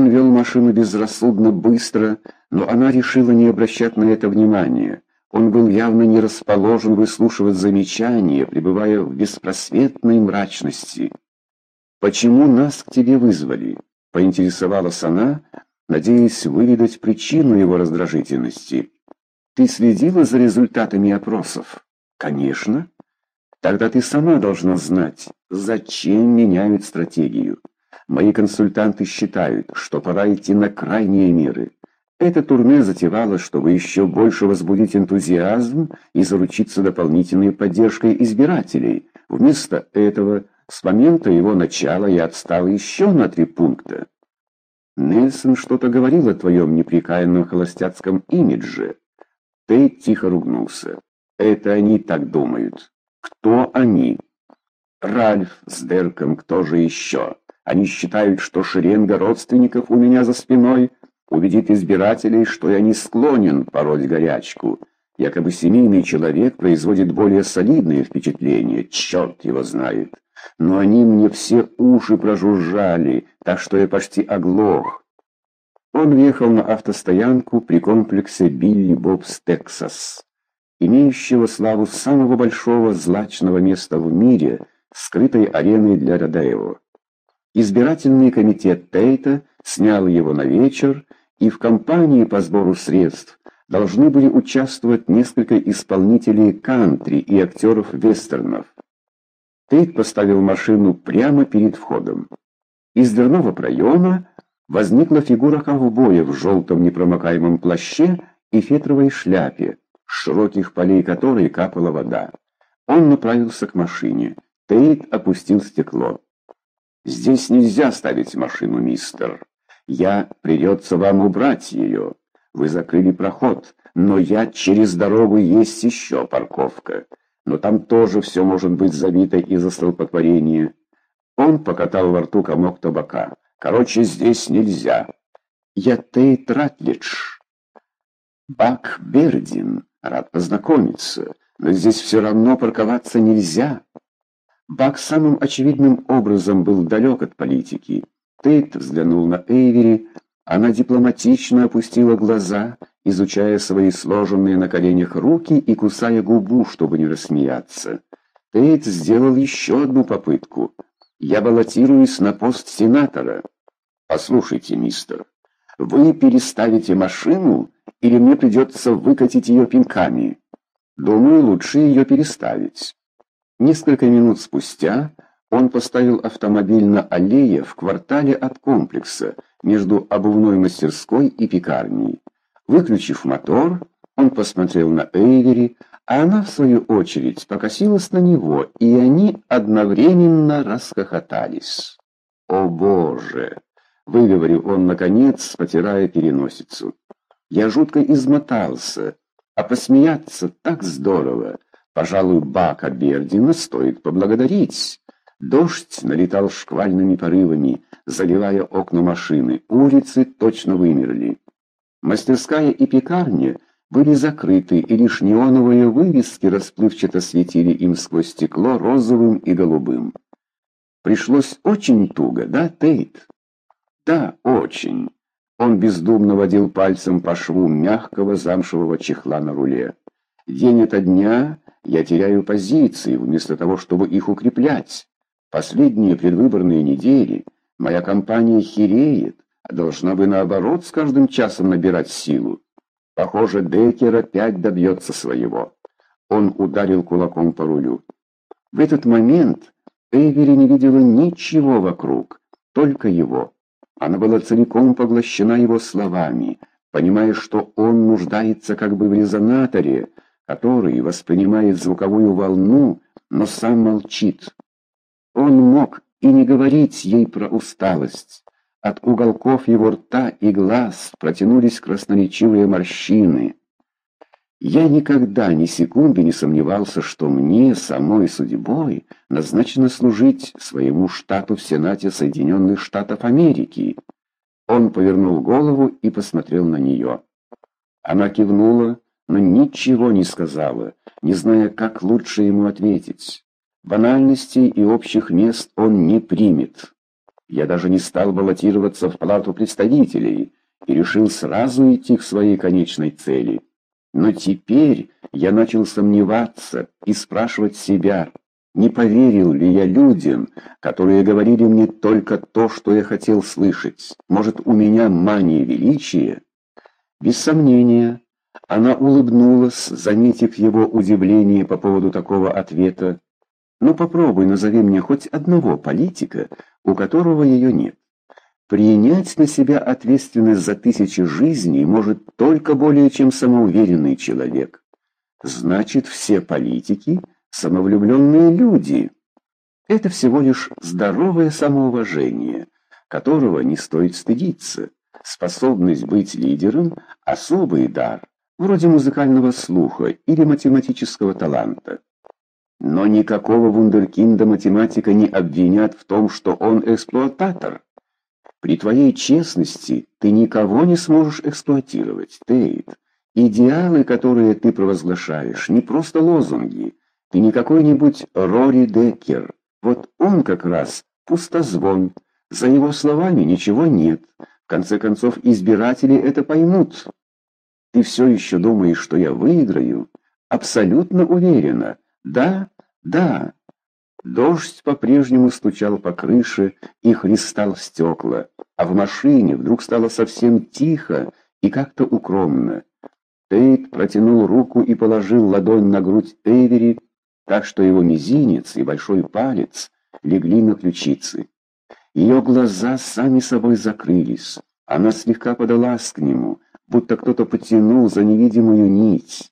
Он вел машину безрассудно быстро, но она решила не обращать на это внимания. Он был явно не расположен выслушивать замечания, пребывая в беспросветной мрачности. «Почему нас к тебе вызвали?» — поинтересовалась она, надеясь выведать причину его раздражительности. «Ты следила за результатами опросов?» «Конечно. Тогда ты сама должна знать, зачем меняют стратегию. Мои консультанты считают, что пора идти на крайние меры. Это турне затевалось, чтобы еще больше возбудить энтузиазм и заручиться дополнительной поддержкой избирателей. Вместо этого, с момента его начала я отстал еще на три пункта. Нельсон что-то говорил о твоем неприкаянном холостяцком имидже. Ты тихо ругнулся. Это они так думают. Кто они? Ральф с Дерком, кто же еще? Они считают, что шеренга родственников у меня за спиной убедит избирателей, что я не склонен пороть горячку. Якобы семейный человек производит более солидное впечатление, черт его знает. Но они мне все уши прожужжали, так что я почти оглох. Он въехал на автостоянку при комплексе Билли Бобс Тексас, имеющего славу самого большого злачного места в мире, скрытой ареной для Радаева. Избирательный комитет Тейта снял его на вечер, и в кампании по сбору средств должны были участвовать несколько исполнителей кантри и актеров вестернов. Тейт поставил машину прямо перед входом. Из дверного проема возникла фигура ковбоя в желтом непромокаемом плаще и фетровой шляпе, с широких полей которой капала вода. Он направился к машине. Тейт опустил стекло. Здесь нельзя ставить машину, мистер. Я придется вам убрать ее. Вы закрыли проход, но я через дорогу есть еще парковка. Но там тоже все может быть забито из-за столпотворения. Он покатал во рту комок табака. Короче, здесь нельзя. Я Тейт Ратлидж. Бак Бердин. Рад познакомиться. Но здесь все равно парковаться нельзя. Бак самым очевидным образом был далек от политики. Тейт взглянул на Эйвери, она дипломатично опустила глаза, изучая свои сложенные на коленях руки и кусая губу, чтобы не рассмеяться. Тейт сделал еще одну попытку. «Я баллотируюсь на пост сенатора». «Послушайте, мистер, вы переставите машину или мне придется выкатить ее пинками?» «Думаю, лучше ее переставить». Несколько минут спустя он поставил автомобиль на аллее в квартале от комплекса между обувной мастерской и пекарней. Выключив мотор, он посмотрел на Эйвери, а она, в свою очередь, покосилась на него, и они одновременно расхохотались. «О, Боже!» — выговорил он, наконец, потирая переносицу. «Я жутко измотался, а посмеяться так здорово!» Пожалуй, Бака Бердина стоит поблагодарить. Дождь налетал шквальными порывами, заливая окна машины. Улицы точно вымерли. Мастерская и пекарня были закрыты, и лишь неоновые вывески расплывчато светили им сквозь стекло розовым и голубым. Пришлось очень туго, да, Тейт? Да, очень. Он бездумно водил пальцем по шву мягкого замшевого чехла на руле. День ото дня я теряю позиции, вместо того, чтобы их укреплять. Последние предвыборные недели моя компания хереет, а должна бы наоборот с каждым часом набирать силу. Похоже, Деккер опять добьется своего. Он ударил кулаком по рулю. В этот момент Эйвери не видела ничего вокруг, только его. Она была целиком поглощена его словами, понимая, что он нуждается как бы в резонаторе, который воспринимает звуковую волну, но сам молчит. Он мог и не говорить ей про усталость. От уголков его рта и глаз протянулись красноречивые морщины. Я никогда ни секунды не сомневался, что мне, самой судьбой, назначено служить своему штату в Сенате Соединенных Штатов Америки. Он повернул голову и посмотрел на нее. Она кивнула, но ничего не сказала, не зная, как лучше ему ответить. Банальностей и общих мест он не примет. Я даже не стал баллотироваться в палату представителей и решил сразу идти к своей конечной цели. Но теперь я начал сомневаться и спрашивать себя, не поверил ли я людям, которые говорили мне только то, что я хотел слышать. Может, у меня мания величия? Без сомнения, она улыбнулась, заметив его удивление по поводу такого ответа. «Ну попробуй, назови мне хоть одного политика, у которого ее нет. Принять на себя ответственность за тысячи жизней может только более чем самоуверенный человек. Значит, все политики — самовлюбленные люди. Это всего лишь здоровое самоуважение, которого не стоит стыдиться. Способность быть лидером — особый дар, вроде музыкального слуха или математического таланта. Но никакого вундеркинда математика не обвинят в том, что он эксплуататор. При твоей честности ты никого не сможешь эксплуатировать, Тейт. Идеалы, которые ты провозглашаешь, не просто лозунги. Ты не какой-нибудь Рори Деккер. Вот он как раз пустозвон. За его словами ничего нет. В конце концов, избиратели это поймут. Ты все еще думаешь, что я выиграю? Абсолютно уверена. Да, да. Дождь по-прежнему стучал по крыше и хлестал в стекла, а в машине вдруг стало совсем тихо и как-то укромно. Тейт протянул руку и положил ладонь на грудь Эвери, так что его мизинец и большой палец легли на ключицы. Ее глаза сами собой закрылись. Она слегка подалась к нему, будто кто-то потянул за невидимую нить.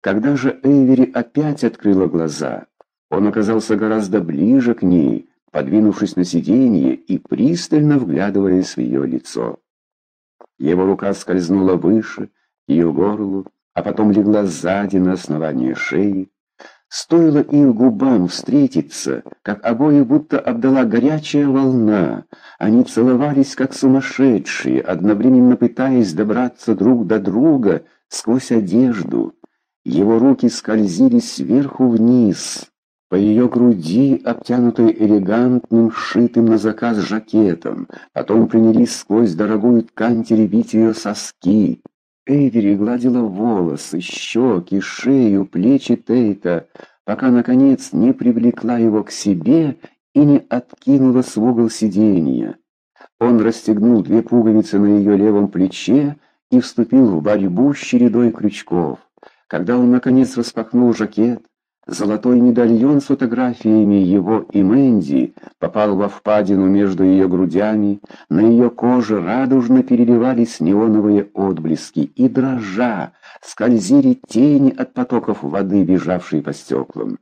Когда же Эйвери опять открыла глаза, он оказался гораздо ближе к ней, подвинувшись на сиденье и пристально вглядываясь в ее лицо. Его рука скользнула выше, ее горлу, а потом легла сзади на основание шеи. Стоило их губам встретиться, как обои будто обдала горячая волна. Они целовались, как сумасшедшие, одновременно пытаясь добраться друг до друга сквозь одежду. Его руки скользили сверху вниз, по ее груди, обтянутой элегантным, сшитым на заказ жакетом. Потом принялись сквозь дорогую ткань теребить ее соски. Эйвери гладила волосы, щеки, шею, плечи Тейта, пока, наконец, не привлекла его к себе и не откинула с угол сиденья. Он расстегнул две пуговицы на ее левом плече и вступил в борьбу с чередой крючков. Когда он, наконец, распахнул жакет, Золотой медальон с фотографиями его и Мэнди попал во впадину между ее грудями, на ее коже радужно переливались неоновые отблески, и дрожа скользили тени от потоков воды, бежавшие по стеклам.